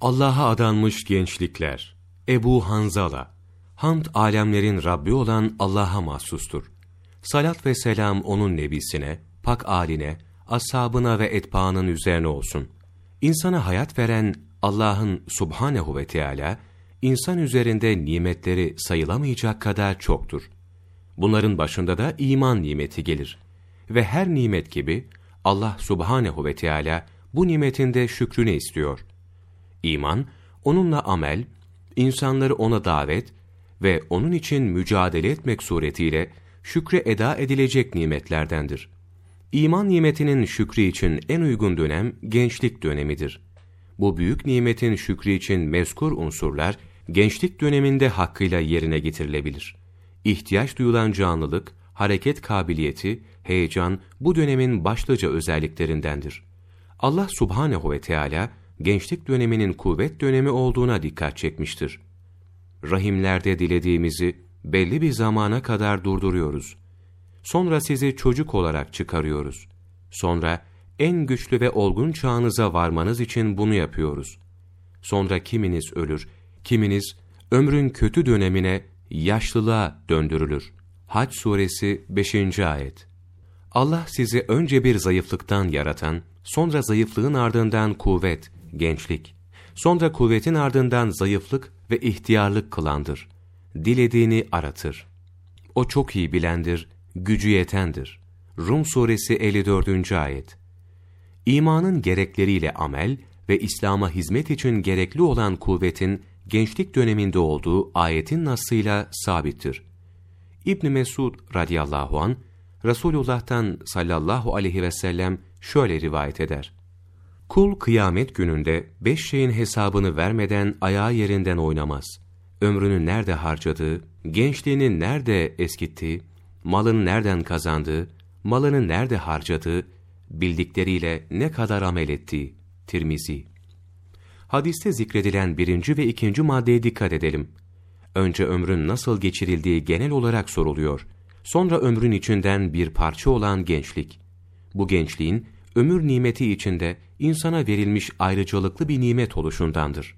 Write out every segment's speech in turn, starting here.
Allah'a adanmış gençlikler. Ebu Hanzala. Hamd alemlerin Rabbi olan Allah'a mahsustur. Salat ve selam onun nebisine, pak aline, ashabına ve etbaanın üzerine olsun. İnsana hayat veren Allah'ın subhanehu ve Teala, insan üzerinde nimetleri sayılamayacak kadar çoktur. Bunların başında da iman nimeti gelir. Ve her nimet gibi Allah subhanehu ve Teala bu nimetinde şükrünü istiyor. İman, onunla amel, insanları ona davet ve onun için mücadele etmek suretiyle şükre eda edilecek nimetlerdendir. İman nimetinin şükrü için en uygun dönem gençlik dönemidir. Bu büyük nimetin şükrü için mezkur unsurlar, gençlik döneminde hakkıyla yerine getirilebilir. İhtiyaç duyulan canlılık, hareket kabiliyeti, heyecan bu dönemin başlıca özelliklerindendir. Allah subhanehu ve Teala gençlik döneminin kuvvet dönemi olduğuna dikkat çekmiştir. Rahimlerde dilediğimizi belli bir zamana kadar durduruyoruz. Sonra sizi çocuk olarak çıkarıyoruz. Sonra en güçlü ve olgun çağınıza varmanız için bunu yapıyoruz. Sonra kiminiz ölür, kiminiz ömrün kötü dönemine, yaşlılığa döndürülür. Hac suresi 5. ayet. Allah sizi önce bir zayıflıktan yaratan, sonra zayıflığın ardından kuvvet, gençlik, sonra kuvvetin ardından zayıflık ve ihtiyarlık kılandır. Dilediğini aratır. O çok iyi bilendir, gücü yetendir. Rum suresi 54. ayet. İmanın gerekleriyle amel ve İslam'a hizmet için gerekli olan kuvvetin gençlik döneminde olduğu ayetin nasıyla sabittir. İbn Mesud radıyallahu an Resulullah'tan sallallahu aleyhi ve sellem şöyle rivayet eder. Kul kıyamet gününde beş şeyin hesabını vermeden ayağı yerinden oynamaz. Ömrünü nerede harcadığı, gençliğini nerede eskittiği, malını nereden kazandığı, malını nerede harcadığı, bildikleriyle ne kadar amel ettiği. Tirmizi. Hadiste zikredilen birinci ve ikinci maddeye dikkat edelim. Önce ömrün nasıl geçirildiği genel olarak soruluyor. Sonra ömrün içinden bir parça olan gençlik. Bu gençliğin ömür nimeti içinde insana verilmiş ayrıcalıklı bir nimet oluşundandır.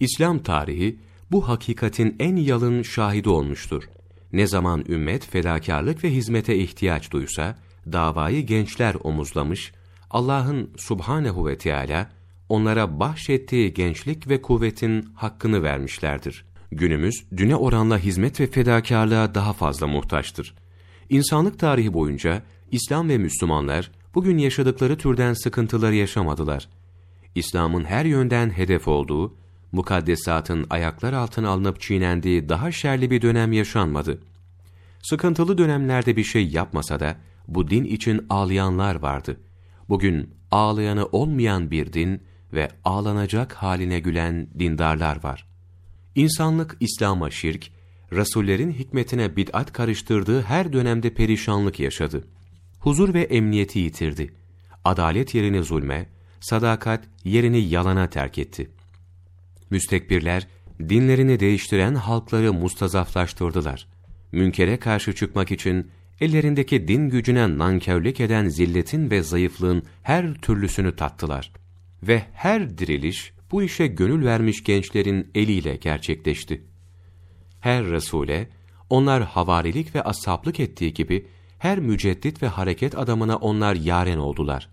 İslam tarihi bu hakikatin en yalın şahidi olmuştur. Ne zaman ümmet fedakarlık ve hizmete ihtiyaç duysa, davayı gençler omuzlamış, Allah'ın subhanehu ve Teala onlara bahşettiği gençlik ve kuvvetin hakkını vermişlerdir. Günümüz, düne oranla hizmet ve fedakarlığa daha fazla muhtaçtır. İnsanlık tarihi boyunca İslam ve Müslümanlar bugün yaşadıkları türden sıkıntıları yaşamadılar. İslam'ın her yönden hedef olduğu, mukaddesatın ayaklar altına alınıp çiğnendiği daha şerli bir dönem yaşanmadı. Sıkıntılı dönemlerde bir şey yapmasa da, bu din için ağlayanlar vardı. Bugün ağlayanı olmayan bir din ve ağlanacak haline gülen dindarlar var. İnsanlık İslam'a şirk, Rasullerin hikmetine bid'at karıştırdığı her dönemde perişanlık yaşadı. Huzur ve emniyeti yitirdi. Adalet yerini zulme, sadakat yerini yalana terk etti. Müstekbirler, dinlerini değiştiren halkları mustazaflaştırdılar. Münkere karşı çıkmak için ellerindeki din gücüne nankörlük eden zilletin ve zayıflığın her türlüsünü tattılar. Ve her diriliş bu işe gönül vermiş gençlerin eliyle gerçekleşti. Her Resul'e, onlar havarilik ve ashablık ettiği gibi, her müceddit ve hareket adamına onlar yaren oldular.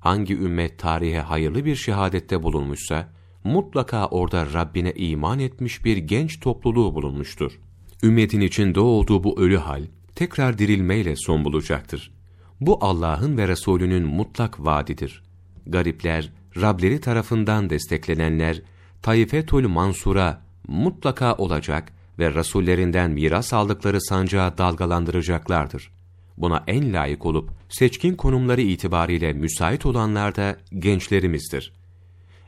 Hangi ümmet tarihe hayırlı bir şehadette bulunmuşsa, mutlaka orada Rabbine iman etmiş bir genç topluluğu bulunmuştur. Ümmetin içinde olduğu bu ölü hal, tekrar dirilmeyle son bulacaktır. Bu Allah'ın ve Resulünün mutlak vaadidir. Garipler, Rableri tarafından desteklenenler, Taifetul Mansur'a mutlaka olacak ve Resullerinden miras aldıkları sancağı dalgalandıracaklardır. Buna en layık olup seçkin konumları itibariyle müsait olanlar da gençlerimizdir.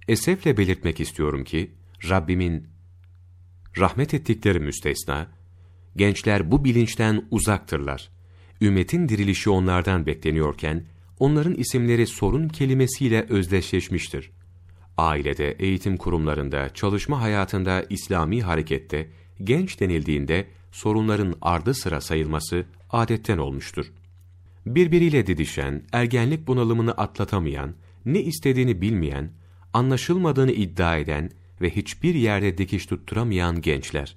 Esefle belirtmek istiyorum ki, Rabbimin rahmet ettikleri müstesna, gençler bu bilinçten uzaktırlar. Ümmetin dirilişi onlardan bekleniyorken, onların isimleri sorun kelimesiyle özdeşleşmiştir. Ailede, eğitim kurumlarında, çalışma hayatında, İslami harekette, genç denildiğinde sorunların ardı sıra sayılması adetten olmuştur. Birbiriyle didişen, ergenlik bunalımını atlatamayan, ne istediğini bilmeyen, anlaşılmadığını iddia eden ve hiçbir yerde dikiş tutturamayan gençler.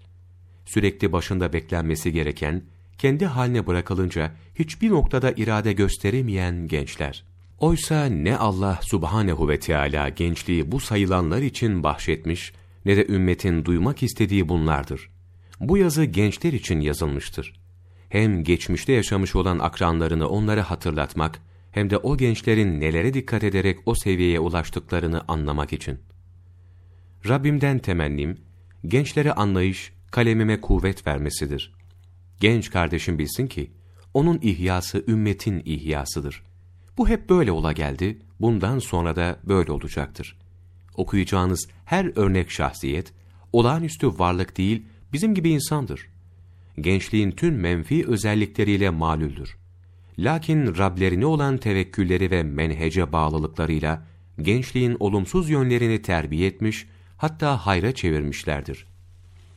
Sürekli başında beklenmesi gereken, kendi haline bırakılınca hiçbir noktada irade gösteremeyen gençler. Oysa ne Allah subhanehu ve Teala gençliği bu sayılanlar için bahşetmiş, ne de ümmetin duymak istediği bunlardır. Bu yazı gençler için yazılmıştır. Hem geçmişte yaşamış olan akranlarını onlara hatırlatmak, hem de o gençlerin nelere dikkat ederek o seviyeye ulaştıklarını anlamak için. Rabbimden temennim, gençlere anlayış, kalemime kuvvet vermesidir. Genç kardeşim bilsin ki, onun ihyası ümmetin ihyasıdır. Bu hep böyle ola geldi, bundan sonra da böyle olacaktır. Okuyacağınız her örnek şahsiyet, olağanüstü varlık değil, bizim gibi insandır. Gençliğin tüm menfi özellikleriyle malüldür. Lakin Rablerine olan tevekkülleri ve menhece bağlılıklarıyla, gençliğin olumsuz yönlerini terbiye etmiş, hatta hayra çevirmişlerdir.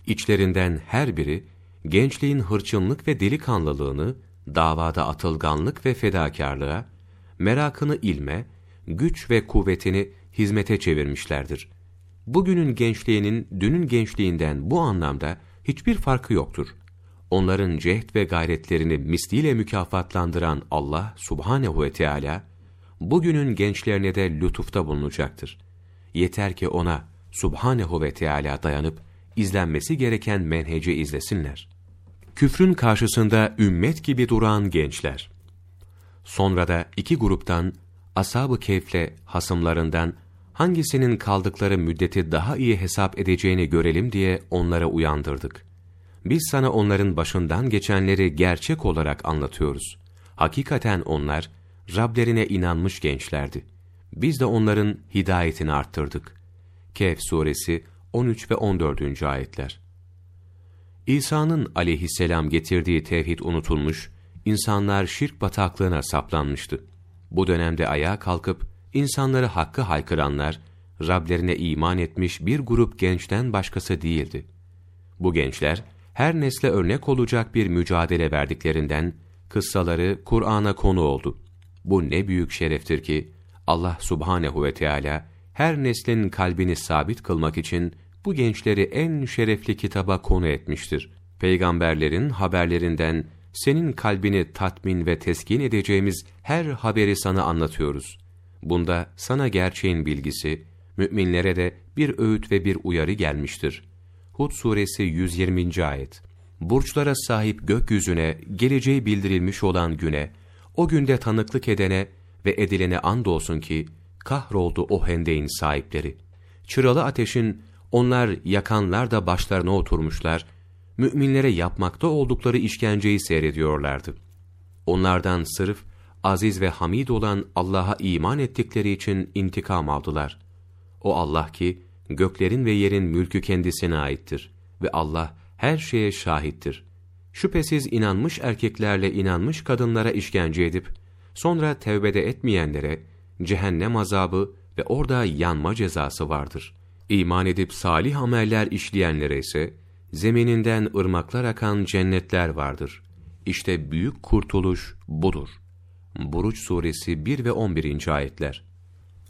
İçlerinden her biri, gençliğin hırçınlık ve delikanlılığını, davada atılganlık ve fedakarlığa, merakını ilme, güç ve kuvvetini hizmete çevirmişlerdir. Bugünün gençliğinin dünün gençliğinden bu anlamda hiçbir farkı yoktur. Onların cehd ve gayretlerini misliyle mükafatlandıran Allah subhanehu ve Teala, bugünün gençlerine de lütufta bulunacaktır. Yeter ki ona subhanehu ve Teala dayanıp, izlenmesi gereken menheci izlesinler. Küfrün karşısında ümmet gibi duran gençler. Sonra da iki gruptan, Ashab-ı Keyf'le hasımlarından hangisinin kaldıkları müddeti daha iyi hesap edeceğini görelim diye onlara uyandırdık. Biz sana onların başından geçenleri gerçek olarak anlatıyoruz. Hakikaten onlar, Rablerine inanmış gençlerdi. Biz de onların hidayetini arttırdık. Kehf suresi 13 ve 14. ayetler. İsa'nın aleyhisselam getirdiği tevhid unutulmuş, insanlar şirk bataklığına saplanmıştı. Bu dönemde ayağa kalkıp insanları hakkı haykıranlar, Rablerine iman etmiş bir grup gençten başkası değildi. Bu gençler, her nesle örnek olacak bir mücadele verdiklerinden, kıssaları Kur'an'a konu oldu. Bu ne büyük şereftir ki, Allah subhanehu ve Teala her neslin kalbini sabit kılmak için bu gençleri en şerefli kitaba konu etmiştir. Peygamberlerin haberlerinden senin kalbini tatmin ve teskin edeceğimiz her haberi sana anlatıyoruz. Bunda sana gerçeğin bilgisi, müminlere de bir öğüt ve bir uyarı gelmiştir. Hud suresi 120. ayet. Burçlara sahip gökyüzüne, geleceği bildirilmiş olan güne, o günde tanıklık edene ve edilene andolsun ki, kahroldu o hendeğin sahipleri. Çıralı ateşin, onlar yakanlar da başlarına oturmuşlar, müminlere yapmakta oldukları işkenceyi seyrediyorlardı. Onlardan sırf, aziz ve hamid olan Allah'a iman ettikleri için intikam aldılar. O Allah ki, göklerin ve yerin mülkü kendisine aittir ve Allah her şeye şahittir. Şüphesiz inanmış erkeklerle inanmış kadınlara işkence edip, sonra tevbede etmeyenlere, cehennem azabı ve orada yanma cezası vardır. İman edip salih ameller işleyenlere ise, zemininden ırmaklar akan cennetler vardır. İşte büyük kurtuluş budur. Buruç suresi 1 ve 11. ayetler.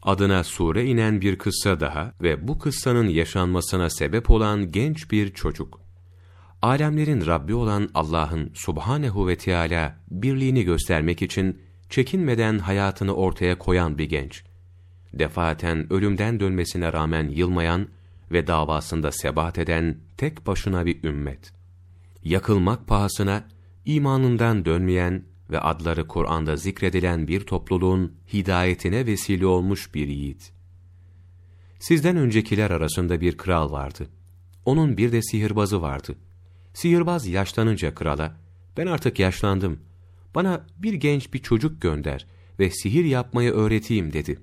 Adına sure inen bir kıssa daha ve bu kıssanın yaşanmasına sebep olan genç bir çocuk. Alemlerin Rabbi olan Allah'ın subhanehu ve Teala birliğini göstermek için çekinmeden hayatını ortaya koyan bir genç. Defaten ölümden dönmesine rağmen yılmayan ve davasında sebat eden tek başına bir ümmet. Yakılmak pahasına imanından dönmeyen ve adları Kur'an'da zikredilen bir topluluğun hidayetine vesile olmuş bir yiğit. Sizden öncekiler arasında bir kral vardı. Onun bir de sihirbazı vardı. Sihirbaz yaşlanınca krala, ben artık yaşlandım, bana bir genç bir çocuk gönder ve sihir yapmayı öğreteyim dedi.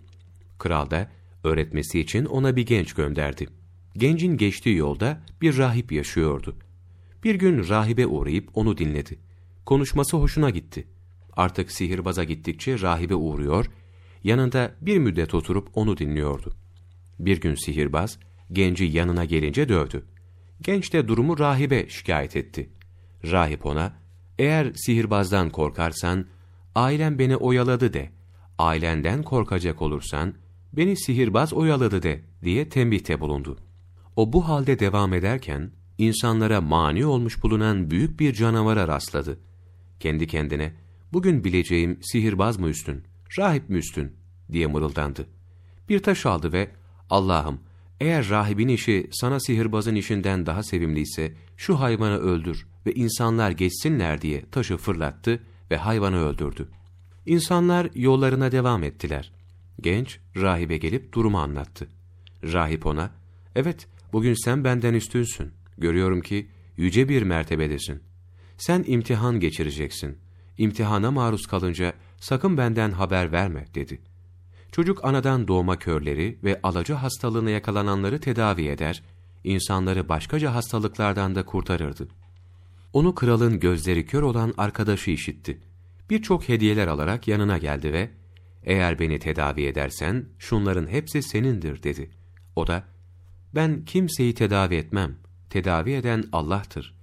Kral da öğretmesi için ona bir genç gönderdi. Gencin geçtiği yolda bir rahip yaşıyordu. Bir gün rahibe uğrayıp onu dinledi. Konuşması hoşuna gitti. Artık sihirbaza gittikçe rahibe uğruyor, yanında bir müddet oturup onu dinliyordu. Bir gün sihirbaz, genci yanına gelince dövdü. Genç de durumu rahibe şikayet etti. Rahip ona, eğer sihirbazdan korkarsan, ailem beni oyaladı de, ailenden korkacak olursan, beni sihirbaz oyaladı de diye tembihte bulundu. O bu halde devam ederken, insanlara mani olmuş bulunan büyük bir canavara rastladı. Kendi kendine, bugün bileceğim sihirbaz mı üstün, rahip mi üstün diye mırıldandı. Bir taş aldı ve Allah'ım eğer rahibin işi sana sihirbazın işinden daha sevimliyse şu hayvanı öldür ve insanlar geçsinler diye taşı fırlattı ve hayvanı öldürdü. İnsanlar yollarına devam ettiler. Genç rahibe gelip durumu anlattı. Rahip ona, evet bugün sen benden üstünsün. Görüyorum ki yüce bir mertebedesin. Sen imtihan geçireceksin. İmtihana maruz kalınca sakın benden haber verme dedi. Çocuk anadan doğma körleri ve alacı hastalığına yakalananları tedavi eder, insanları başkaca hastalıklardan da kurtarırdı. Onu kralın gözleri kör olan arkadaşı işitti. Birçok hediyeler alarak yanına geldi ve eğer beni tedavi edersen şunların hepsi senindir dedi. O da ben kimseyi tedavi etmem. Tedavi eden Allah'tır.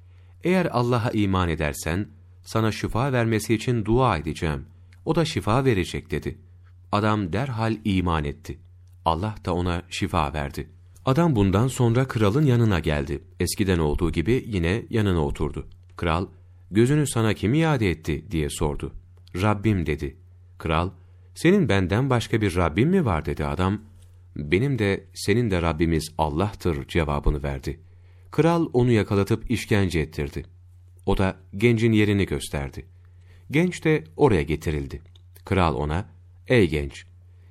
Eğer Allah'a iman edersen sana şifa vermesi için dua edeceğim. O da şifa verecek dedi. Adam derhal iman etti. Allah da ona şifa verdi. Adam bundan sonra kralın yanına geldi. Eskiden olduğu gibi yine yanına oturdu. Kral, gözünü sana kim iade etti diye sordu. Rabbim dedi. Kral, senin benden başka bir Rabbim mi var dedi adam. Benim de senin de Rabbimiz Allah'tır cevabını verdi. Kral onu yakalatıp işkence ettirdi. O da gencin yerini gösterdi. Genç de oraya getirildi. Kral ona, ey genç,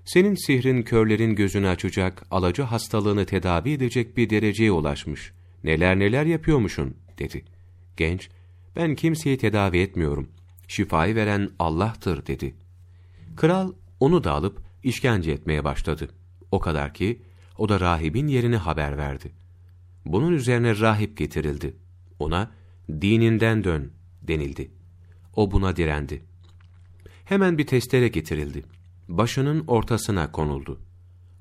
senin sihrin körlerin gözünü açacak, alacı hastalığını tedavi edecek bir dereceye ulaşmış. Neler neler yapıyormuşun, dedi. Genç, ben kimseyi tedavi etmiyorum. Şifayı veren Allah'tır, dedi. Kral onu da alıp işkence etmeye başladı. O kadar ki, o da rahibin yerini haber verdi. Bunun üzerine rahip getirildi. Ona, dininden dön, denildi. O buna direndi. Hemen bir testere getirildi. Başının ortasına konuldu.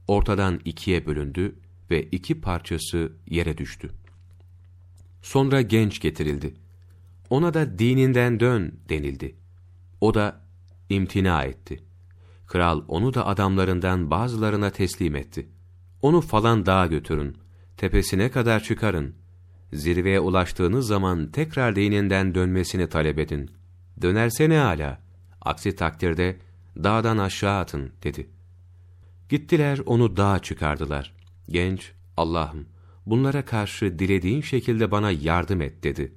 Ortadan ikiye bölündü ve iki parçası yere düştü. Sonra genç getirildi. Ona da dininden dön denildi. O da imtina etti. Kral onu da adamlarından bazılarına teslim etti. Onu falan dağa götürün, tepesine kadar çıkarın. Zirveye ulaştığınız zaman tekrar dininden dönmesini talep edin. Dönerse ne âlâ, aksi takdirde dağdan aşağı atın dedi. Gittiler onu dağa çıkardılar. Genç, Allah'ım bunlara karşı dilediğin şekilde bana yardım et dedi.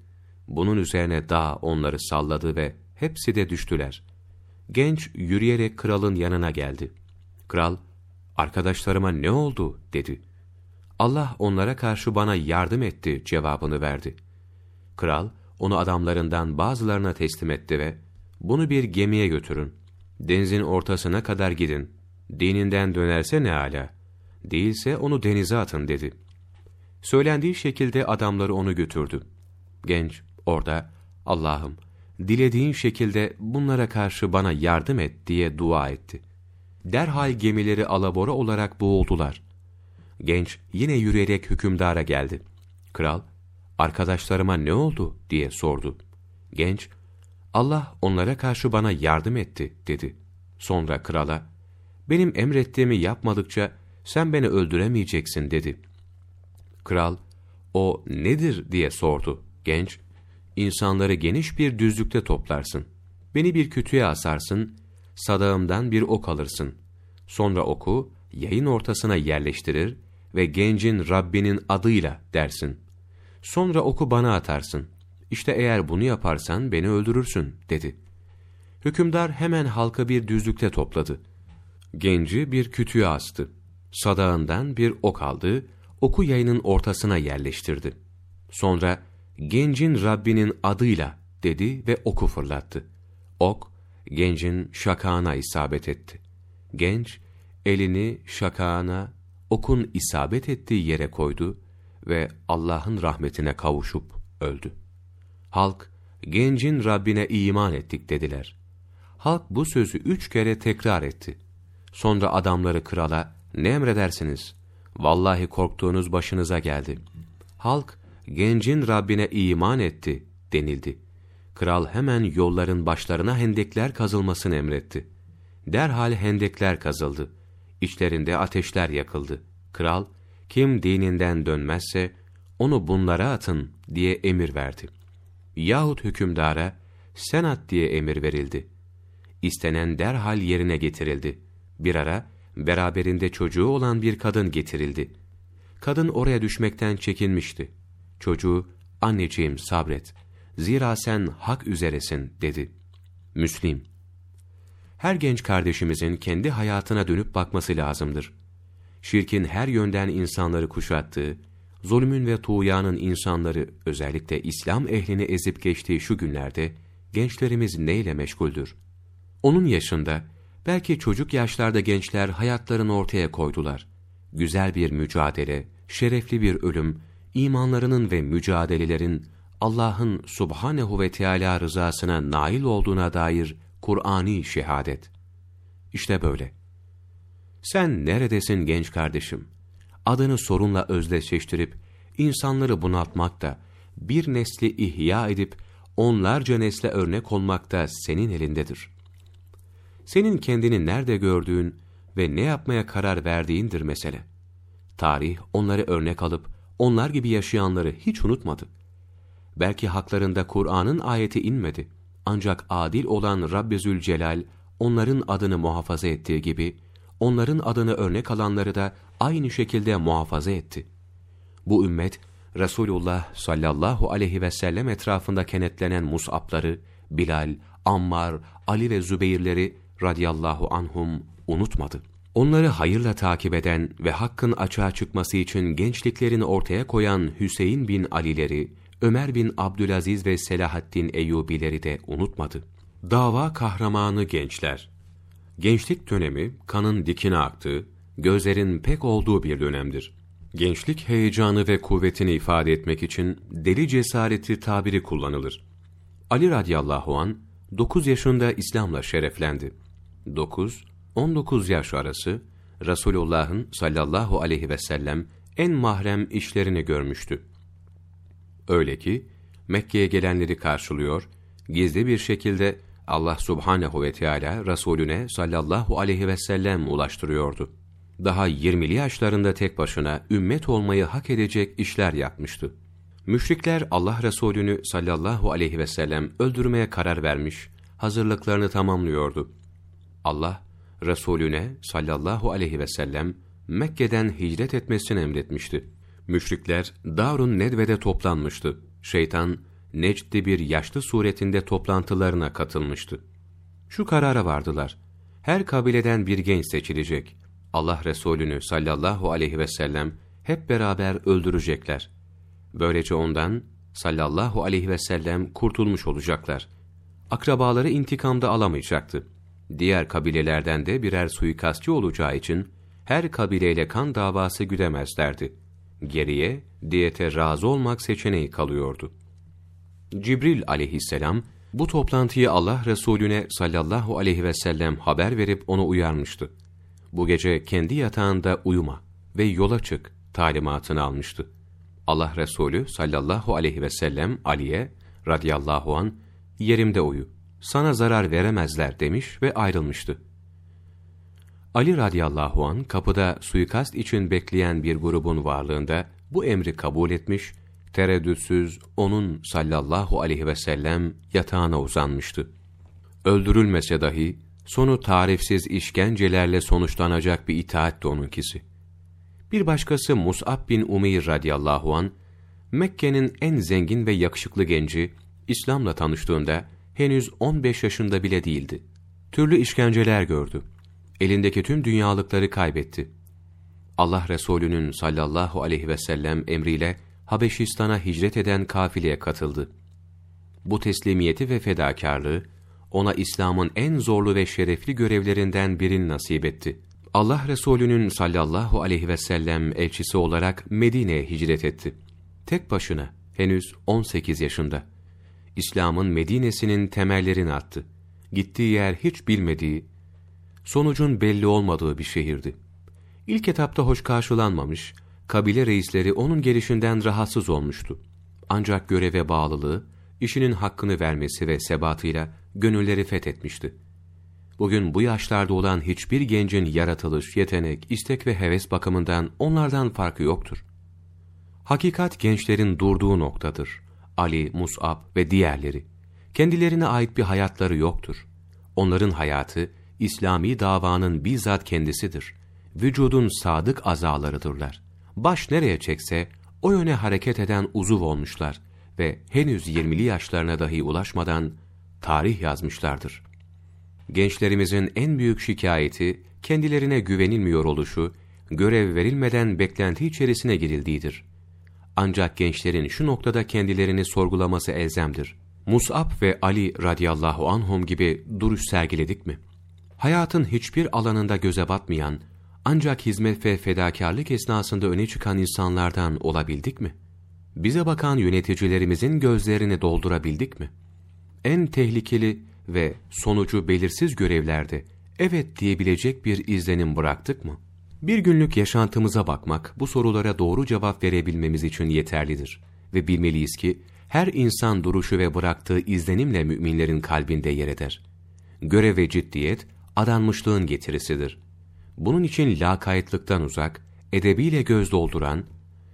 Bunun üzerine dağ onları salladı ve hepsi de düştüler. Genç yürüyerek kralın yanına geldi. Kral, arkadaşlarıma ne oldu dedi. Allah onlara karşı bana yardım etti cevabını verdi. Kral, onu adamlarından bazılarına teslim etti ve bunu bir gemiye götürün. Denizin ortasına kadar gidin. Dininden dönerse ne ala. Değilse onu denize atın dedi. Söylendiği şekilde adamları onu götürdü. Genç orada Allah'ım dilediğin şekilde bunlara karşı bana yardım et diye dua etti. Derhal gemileri alabora olarak boğuldular. Genç yine yürüyerek hükümdara geldi. Kral, arkadaşlarıma ne oldu diye sordu. Genç, Allah onlara karşı bana yardım etti dedi. Sonra krala, benim emrettiğimi yapmadıkça sen beni öldüremeyeceksin dedi. Kral, o nedir diye sordu. Genç, insanları geniş bir düzlükte toplarsın. Beni bir kütüğe asarsın, sadağımdan bir ok alırsın. Sonra oku yayın ortasına yerleştirir ve gencin Rabbinin adıyla dersin. Sonra oku bana atarsın. İşte eğer bunu yaparsan beni öldürürsün, dedi. Hükümdar hemen halka bir düzlükte topladı. Genci bir kütüğe astı. Sadağından bir ok aldı, oku yayının ortasına yerleştirdi. Sonra, gencin Rabbinin adıyla dedi ve oku fırlattı. Ok, gencin şakağına isabet etti. Genç, elini şakağına, okun isabet ettiği yere koydu ve Allah'ın rahmetine kavuşup öldü. Halk, gencin Rabbine iman ettik dediler. Halk bu sözü üç kere tekrar etti. Sonra adamları krala, ne emredersiniz? Vallahi korktuğunuz başınıza geldi. Halk, gencin Rabbine iman etti denildi. Kral hemen yolların başlarına hendekler kazılmasını emretti. Derhal hendekler kazıldı. İçlerinde ateşler yakıldı. Kral, kim dininden dönmezse onu bunlara atın diye emir verdi. Yahut hükümdara sen at diye emir verildi. İstenen derhal yerine getirildi. Bir ara beraberinde çocuğu olan bir kadın getirildi. Kadın oraya düşmekten çekinmişti. Çocuğu, anneciğim sabret, zira sen hak üzeresin dedi. Müslim Her genç kardeşimizin kendi hayatına dönüp bakması lazımdır. Şirkin her yönden insanları kuşattığı, zulmün ve tuğyanın insanları özellikle İslam ehlini ezip geçtiği şu günlerde gençlerimiz neyle meşguldür? Onun yaşında, belki çocuk yaşlarda gençler hayatlarını ortaya koydular. Güzel bir mücadele, şerefli bir ölüm, imanlarının ve mücadelelerin Allah'ın subhanehu ve Teala rızasına nail olduğuna dair Kur'ani şehadet. İşte böyle. Sen neredesin genç kardeşim? Adını sorunla özdeşleştirip, insanları bunaltmakta, bir nesli ihya edip, onlarca nesle örnek olmakta senin elindedir. Senin kendini nerede gördüğün ve ne yapmaya karar verdiğindir mesele. Tarih onları örnek alıp, onlar gibi yaşayanları hiç unutmadı. Belki haklarında Kur'an'ın ayeti inmedi. Ancak adil olan Rabbi Zülcelal, onların adını muhafaza ettiği gibi, onların adını örnek alanları da aynı şekilde muhafaza etti. Bu ümmet, Resulullah sallallahu aleyhi ve sellem etrafında kenetlenen Mus'abları, Bilal, Ammar, Ali ve Zübeyirleri radıyallahu anhum unutmadı. Onları hayırla takip eden ve hakkın açığa çıkması için gençliklerini ortaya koyan Hüseyin bin Alileri, Ömer bin Abdülaziz ve Selahaddin Eyyubileri de unutmadı. Dava kahramanı gençler Gençlik dönemi kanın dikine aktığı, gözlerin pek olduğu bir dönemdir. Gençlik heyecanı ve kuvvetini ifade etmek için deli cesareti tabiri kullanılır. Ali radıyallahu an 9 yaşında İslam'la şereflendi. 9-19 yaş arası Resulullah'ın sallallahu aleyhi ve sellem en mahrem işlerini görmüştü. Öyle ki Mekke'ye gelenleri karşılıyor, gizli bir şekilde Allah subhanehu ve Teala Resulüne sallallahu aleyhi ve sellem ulaştırıyordu. Daha 20'li yaşlarında tek başına ümmet olmayı hak edecek işler yapmıştı. Müşrikler Allah Resulünü sallallahu aleyhi ve sellem öldürmeye karar vermiş, hazırlıklarını tamamlıyordu. Allah, Resulüne sallallahu aleyhi ve sellem Mekke'den hicret etmesini emretmişti. Müşrikler Darun Nedve'de toplanmıştı. Şeytan, Necd'li bir yaşlı suretinde toplantılarına katılmıştı. Şu karara vardılar. Her kabileden bir genç seçilecek. Allah Resulü'nü sallallahu aleyhi ve sellem hep beraber öldürecekler. Böylece ondan sallallahu aleyhi ve sellem kurtulmuş olacaklar. Akrabaları intikamda alamayacaktı. Diğer kabilelerden de birer suikastçı olacağı için her kabileyle kan davası güdemezlerdi. Geriye diyete razı olmak seçeneği kalıyordu. Cibril aleyhisselam bu toplantıyı Allah Resulüne sallallahu aleyhi ve sellem haber verip onu uyarmıştı. Bu gece kendi yatağında uyuma ve yola çık talimatını almıştı. Allah Resulü sallallahu aleyhi ve sellem Ali'ye radıyallahu an yerimde uyu, sana zarar veremezler demiş ve ayrılmıştı. Ali radıyallahu an kapıda suikast için bekleyen bir grubun varlığında bu emri kabul etmiş tereddütsüz onun sallallahu aleyhi ve sellem yatağına uzanmıştı. Öldürülmese dahi sonu tarifsiz işkencelerle sonuçlanacak bir itaat de onunkisi. Bir başkası Mus'ab bin Umeyr radıyallahu an Mekke'nin en zengin ve yakışıklı genci İslam'la tanıştığında henüz 15 yaşında bile değildi. Türlü işkenceler gördü. Elindeki tüm dünyalıkları kaybetti. Allah Resulü'nün sallallahu aleyhi ve sellem emriyle Habeşistan'a hicret eden kafileye katıldı. Bu teslimiyeti ve fedakarlığı, ona İslam'ın en zorlu ve şerefli görevlerinden birini nasip etti. Allah Resulü'nün sallallahu aleyhi ve sellem elçisi olarak Medine'ye hicret etti. Tek başına, henüz 18 yaşında. İslam'ın Medine'sinin temellerini attı. Gittiği yer hiç bilmediği, sonucun belli olmadığı bir şehirdi. İlk etapta hoş karşılanmamış, kabile reisleri onun gelişinden rahatsız olmuştu. Ancak göreve bağlılığı, işinin hakkını vermesi ve sebatıyla gönülleri fethetmişti. bugün bu yaşlarda olan hiçbir gencin yaratılış, yetenek, istek ve heves bakımından onlardan farkı yoktur. Hakikat gençlerin durduğu noktadır. Ali, Mus'ab ve diğerleri. Kendilerine ait bir hayatları yoktur. Onların hayatı, İslami davanın bizzat kendisidir. Vücudun sadık azalarıdırlar. Baş nereye çekse, o yöne hareket eden uzuv olmuşlar ve henüz 20'li yaşlarına dahi ulaşmadan tarih yazmışlardır. Gençlerimizin en büyük şikayeti, kendilerine güvenilmiyor oluşu, görev verilmeden beklenti içerisine girildiğidir. Ancak gençlerin şu noktada kendilerini sorgulaması elzemdir. Mus'ab ve Ali radıyallahu anhum gibi duruş sergiledik mi? Hayatın hiçbir alanında göze batmayan, ancak hizmet ve fedakarlık esnasında öne çıkan insanlardan olabildik mi? Bize bakan yöneticilerimizin gözlerini doldurabildik mi? En tehlikeli ve sonucu belirsiz görevlerde evet diyebilecek bir izlenim bıraktık mı? Bir günlük yaşantımıza bakmak bu sorulara doğru cevap verebilmemiz için yeterlidir. Ve bilmeliyiz ki her insan duruşu ve bıraktığı izlenimle müminlerin kalbinde yer eder. Görev ve ciddiyet adanmışlığın getirisidir. Bunun için lakaytlıktan uzak, edebiyle göz dolduran,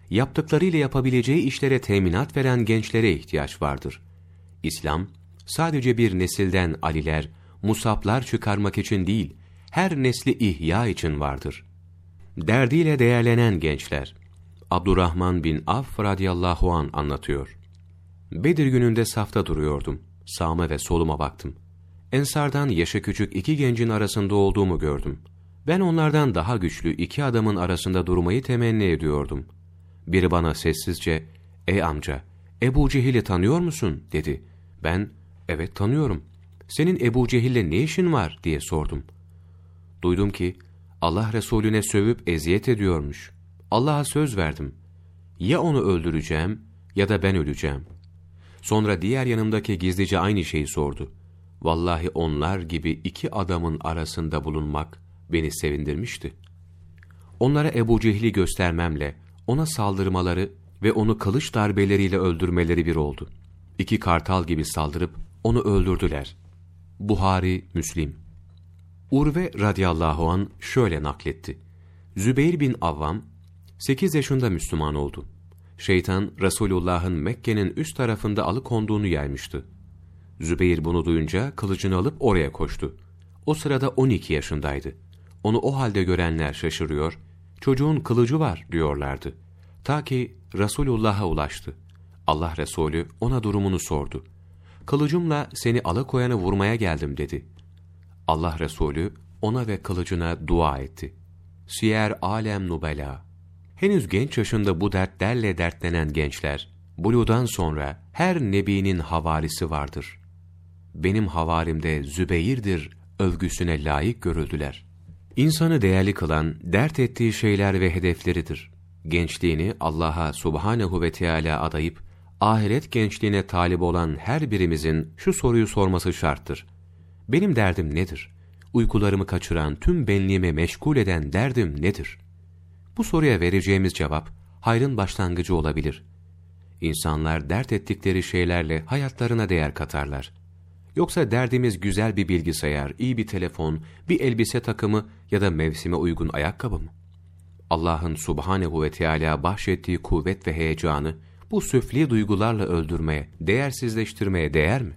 yaptıklarıyla yapabileceği işlere teminat veren gençlere ihtiyaç vardır. İslam, sadece bir nesilden aliler, musaplar çıkarmak için değil, her nesli ihya için vardır. Derdiyle değerlenen gençler, Abdurrahman bin Avf radıyallahu an anlatıyor. Bedir gününde safta duruyordum. Sağıma ve soluma baktım. Ensardan yaşı küçük iki gencin arasında olduğumu gördüm. Ben onlardan daha güçlü iki adamın arasında durmayı temenni ediyordum. Biri bana sessizce, ''Ey amca, Ebu Cehil'i tanıyor musun?'' dedi. Ben, ''Evet tanıyorum. Senin Ebu Cehil'le ne işin var?'' diye sordum. Duydum ki, Allah Resulüne sövüp eziyet ediyormuş. Allah'a söz verdim. Ya onu öldüreceğim ya da ben öleceğim. Sonra diğer yanımdaki gizlice aynı şeyi sordu. Vallahi onlar gibi iki adamın arasında bulunmak beni sevindirmişti. Onlara Ebu Cehil'i göstermemle ona saldırmaları ve onu kılıç darbeleriyle öldürmeleri bir oldu. İki kartal gibi saldırıp onu öldürdüler. Buhari, Müslim Urve radıyallahu an şöyle nakletti. Zübeyir bin Avvam, 8 yaşında Müslüman oldu. Şeytan, Resulullah'ın Mekke'nin üst tarafında alıkonduğunu yaymıştı. Zübeyir bunu duyunca kılıcını alıp oraya koştu. O sırada 12 yaşındaydı. Onu o halde görenler şaşırıyor, çocuğun kılıcı var diyorlardı. Ta ki Resulullah'a ulaştı. Allah Resulü ona durumunu sordu. Kılıcımla seni alakoyanı vurmaya geldim dedi. Allah Resulü ona ve kılıcına dua etti. Siyer Alem Nubela Henüz genç yaşında bu dertlerle dertlenen gençler, Bulu'dan sonra her nebinin havarisi vardır. Benim havarimde Zübeyir'dir övgüsüne layık görüldüler. İnsanı değerli kılan, dert ettiği şeyler ve hedefleridir. Gençliğini Allah'a subhanehu ve Teala adayıp, ahiret gençliğine talip olan her birimizin şu soruyu sorması şarttır. Benim derdim nedir? Uykularımı kaçıran, tüm benliğimi meşgul eden derdim nedir? Bu soruya vereceğimiz cevap, hayrın başlangıcı olabilir. İnsanlar dert ettikleri şeylerle hayatlarına değer katarlar. Yoksa derdimiz güzel bir bilgisayar, iyi bir telefon, bir elbise takımı ya da mevsime uygun ayakkabı mı? Allah'ın subhanehu ve Teala bahşettiği kuvvet ve heyecanı bu süfli duygularla öldürmeye, değersizleştirmeye değer mi?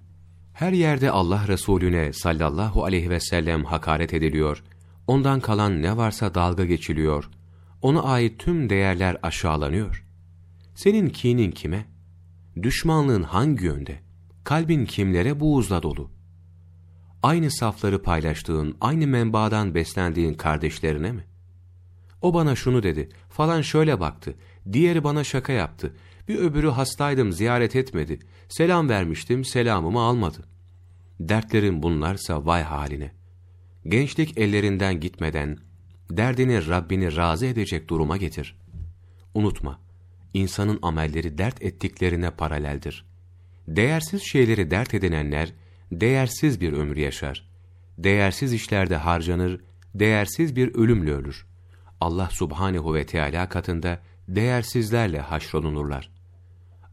Her yerde Allah Resulüne sallallahu aleyhi ve sellem hakaret ediliyor, ondan kalan ne varsa dalga geçiliyor, ona ait tüm değerler aşağılanıyor. Senin kinin kime? Düşmanlığın hangi yönde? Kalbin kimlere buğuzla dolu? Aynı safları paylaştığın, aynı menbaadan beslendiğin kardeşlerine mi? O bana şunu dedi, falan şöyle baktı, diğeri bana şaka yaptı, bir öbürü hastaydım ziyaret etmedi, selam vermiştim selamımı almadı. Dertlerin bunlarsa vay haline. Gençlik ellerinden gitmeden, derdini Rabbini razı edecek duruma getir. Unutma, insanın amelleri dert ettiklerine paraleldir. Değersiz şeyleri dert edinenler, değersiz bir ömür yaşar. Değersiz işlerde harcanır, değersiz bir ölümle ölür. Allah subhanehu ve Teala katında değersizlerle haşrolunurlar.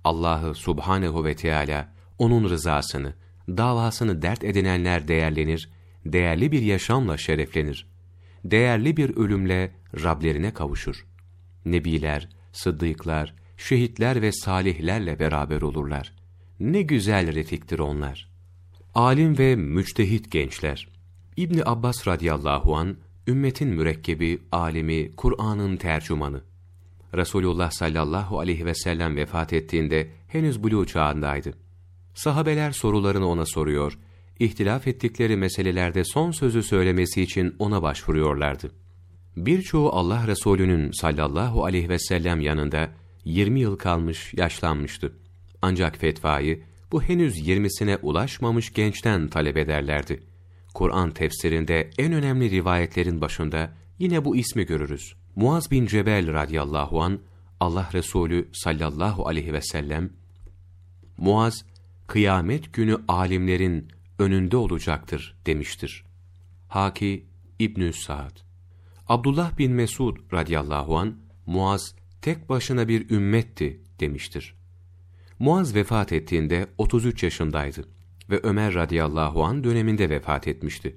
Allah'ı subhanehu ve Teala, O'nun rızasını, davasını dert edinenler değerlenir, değerli bir yaşamla şereflenir. Değerli bir ölümle Rablerine kavuşur. Nebiler, sıddıklar, şehitler ve salihlerle beraber olurlar. Ne güzel refiktir onlar. Alim ve müçtehit gençler. İbni Abbas radıyallahu an ümmetin mürekkebi, alimi, Kur'an'ın tercümanı. Resulullah sallallahu aleyhi ve sellem vefat ettiğinde henüz buluğ çağındaydı. Sahabeler sorularını ona soruyor, ihtilaf ettikleri meselelerde son sözü söylemesi için ona başvuruyorlardı. Birçoğu Allah Resulü'nün sallallahu aleyhi ve sellem yanında 20 yıl kalmış, yaşlanmıştı. Ancak fetvayı bu henüz 20'sine ulaşmamış gençten talep ederlerdi. Kur'an tefsirinde en önemli rivayetlerin başında yine bu ismi görürüz. Muaz bin Cebel radıyallahu an Allah Resulü sallallahu aleyhi ve sellem Muaz kıyamet günü alimlerin önünde olacaktır demiştir. Haki İbnü Sa'd Abdullah bin Mesud radıyallahu an Muaz tek başına bir ümmetti demiştir. Muaz vefat ettiğinde 33 yaşındaydı ve Ömer radıyallahu an döneminde vefat etmişti.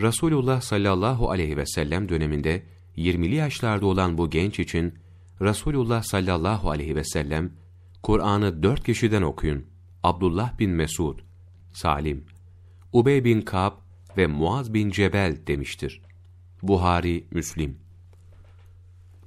Resulullah sallallahu aleyhi ve sellem döneminde 20'li yaşlarda olan bu genç için Resulullah sallallahu aleyhi ve sellem Kur'an'ı dört kişiden okuyun. Abdullah bin Mesud, Salim, Ubey bin Kab ve Muaz bin Cebel demiştir. Buhari, Müslim.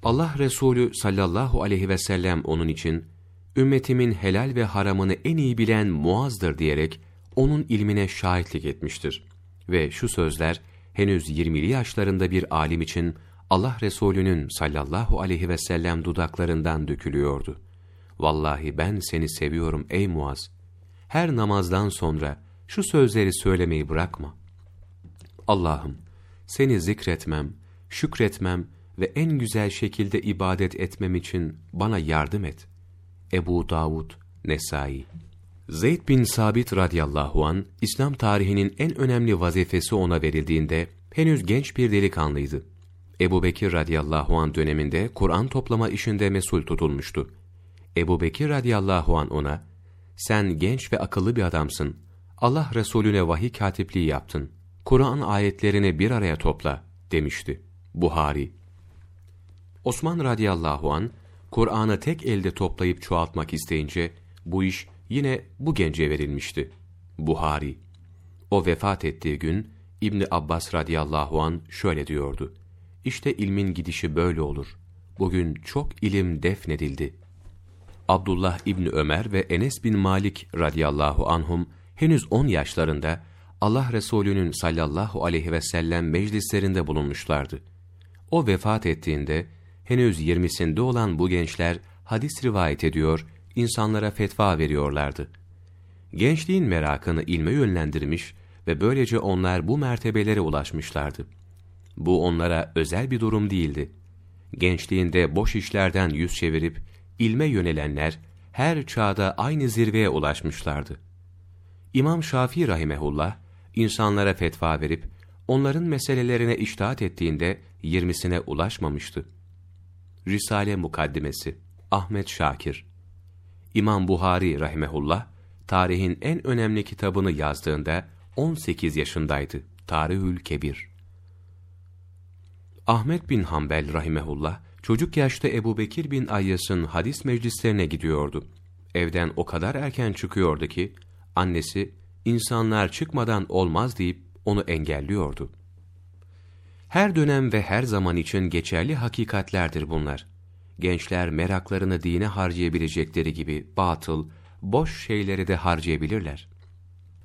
Allah Resulü sallallahu aleyhi ve sellem onun için ümmetimin helal ve haramını en iyi bilen Muaz'dır diyerek onun ilmine şahitlik etmiştir. Ve şu sözler henüz 20'li yaşlarında bir alim için Allah Resulü'nün sallallahu aleyhi ve sellem dudaklarından dökülüyordu. Vallahi ben seni seviyorum ey Muaz. Her namazdan sonra şu sözleri söylemeyi bırakma. Allah'ım seni zikretmem, şükretmem ve en güzel şekilde ibadet etmem için bana yardım et. Ebu Davud, Nesai Zeyd bin Sabit radıyallahu an İslam tarihinin en önemli vazifesi ona verildiğinde henüz genç bir delikanlıydı. Ebu Bekir radıyallahu an döneminde Kur'an toplama işinde mesul tutulmuştu. Ebu Bekir radıyallahu an ona, sen genç ve akıllı bir adamsın. Allah Resulüne vahiy katipliği yaptın. Kur'an ayetlerini bir araya topla demişti. Buhari Osman radıyallahu an Kur'an'ı tek elde toplayıp çoğaltmak isteyince bu iş yine bu gence verilmişti. Buhari O vefat ettiği gün İbni Abbas radıyallahu an şöyle diyordu. İşte ilmin gidişi böyle olur. Bugün çok ilim defnedildi. Abdullah İbni Ömer ve Enes bin Malik radıyallahu anhum henüz 10 yaşlarında Allah Resulü'nün sallallahu aleyhi ve sellem meclislerinde bulunmuşlardı. O vefat ettiğinde henüz yirmisinde olan bu gençler hadis rivayet ediyor, insanlara fetva veriyorlardı. Gençliğin merakını ilme yönlendirmiş ve böylece onlar bu mertebelere ulaşmışlardı. Bu onlara özel bir durum değildi. Gençliğinde boş işlerden yüz çevirip ilme yönelenler her çağda aynı zirveye ulaşmışlardı. İmam Şafii rahimehullah insanlara fetva verip onların meselelerine iştahat ettiğinde yirmisine ulaşmamıştı. Risale Mukaddimesi Ahmet Şakir İmam Buhari rahimehullah tarihin en önemli kitabını yazdığında 18 yaşındaydı. Tarihül Kebir Ahmet bin Hanbel rahimehullah çocuk yaşta Ebu Bekir bin Ayyas'ın hadis meclislerine gidiyordu. Evden o kadar erken çıkıyordu ki annesi insanlar çıkmadan olmaz deyip onu engelliyordu. Her dönem ve her zaman için geçerli hakikatlerdir bunlar. Gençler meraklarını dine harcayabilecekleri gibi batıl, boş şeyleri de harcayabilirler.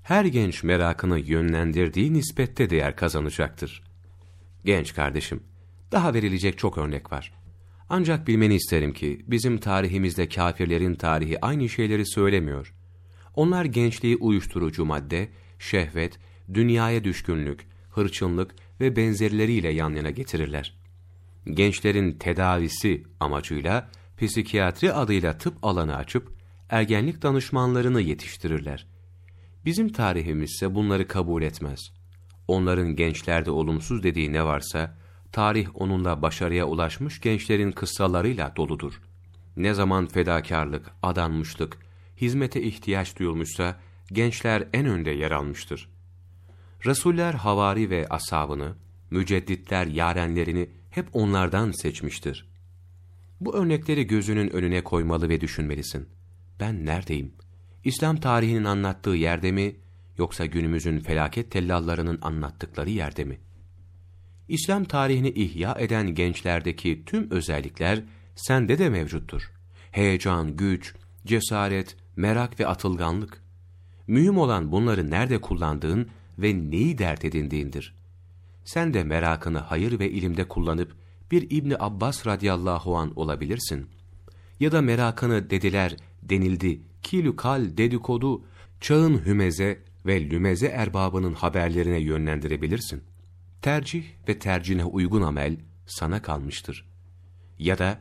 Her genç merakını yönlendirdiği nispette değer kazanacaktır. Genç kardeşim, daha verilecek çok örnek var. Ancak bilmeni isterim ki bizim tarihimizde kafirlerin tarihi aynı şeyleri söylemiyor. Onlar gençliği uyuşturucu madde, şehvet, dünyaya düşkünlük, hırçınlık ve benzerleriyle yan yana getirirler. Gençlerin tedavisi amacıyla psikiyatri adıyla tıp alanı açıp ergenlik danışmanlarını yetiştirirler. Bizim tarihimiz ise bunları kabul etmez. Onların gençlerde olumsuz dediği ne varsa, tarih onunla başarıya ulaşmış gençlerin kıssalarıyla doludur. Ne zaman fedakarlık, adanmışlık, hizmete ihtiyaç duyulmuşsa, gençler en önde yer almıştır. Resuller havari ve ashabını, mücedditler yarenlerini hep onlardan seçmiştir. Bu örnekleri gözünün önüne koymalı ve düşünmelisin. Ben neredeyim? İslam tarihinin anlattığı yerde mi, yoksa günümüzün felaket tellallarının anlattıkları yerde mi? İslam tarihini ihya eden gençlerdeki tüm özellikler sende de mevcuttur. Heyecan, güç, cesaret, merak ve atılganlık. Mühim olan bunları nerede kullandığın ve neyi dert edindiğindir. Sen de merakını hayır ve ilimde kullanıp bir İbni Abbas radıyallahu an olabilirsin. Ya da merakını dediler, denildi, kilükal dedikodu, çağın hümeze ve lümeze erbabının haberlerine yönlendirebilirsin. Tercih ve tercihine uygun amel sana kalmıştır. Ya da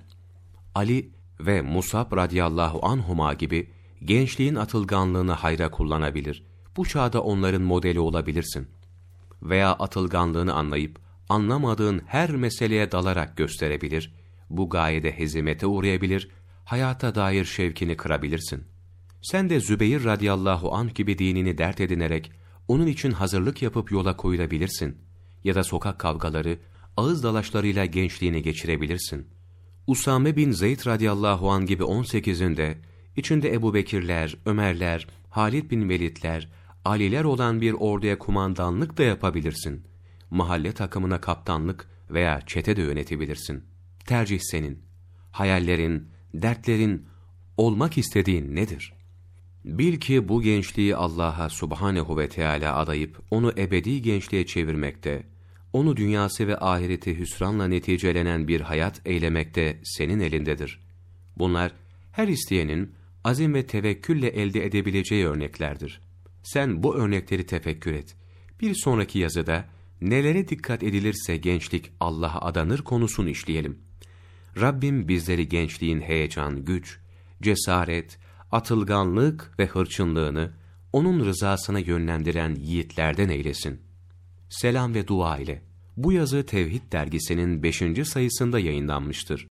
Ali ve Musab radıyallahu anhuma gibi gençliğin atılganlığını hayra kullanabilir. Bu çağda onların modeli olabilirsin. Veya atılganlığını anlayıp anlamadığın her meseleye dalarak gösterebilir. Bu gayede hezimete uğrayabilir, hayata dair şevkini kırabilirsin. Sen de Zübeyir radıyallahu anh gibi dinini dert edinerek onun için hazırlık yapıp yola koyulabilirsin. Ya da sokak kavgaları, ağız dalaşlarıyla gençliğini geçirebilirsin. Usame bin Zeyd radıyallahu an gibi 18'inde, içinde Ebu Bekirler, Ömerler, Halid bin Velidler, Aliler olan bir orduya kumandanlık da yapabilirsin. Mahalle takımına kaptanlık veya çete de yönetebilirsin. Tercih senin. Hayallerin, dertlerin, olmak istediğin nedir? Bil ki bu gençliği Allah'a subhanehu ve Teala adayıp onu ebedi gençliğe çevirmekte, onu dünyası ve ahireti hüsranla neticelenen bir hayat eylemekte senin elindedir. Bunlar her isteyenin azim ve tevekkülle elde edebileceği örneklerdir. Sen bu örnekleri tefekkür et. Bir sonraki yazıda nelere dikkat edilirse gençlik Allah'a adanır konusunu işleyelim. Rabbim bizleri gençliğin heyecan, güç, cesaret, atılganlık ve hırçınlığını onun rızasına yönlendiren yiğitlerden eylesin. Selam ve dua ile. Bu yazı Tevhid dergisinin 5. sayısında yayınlanmıştır.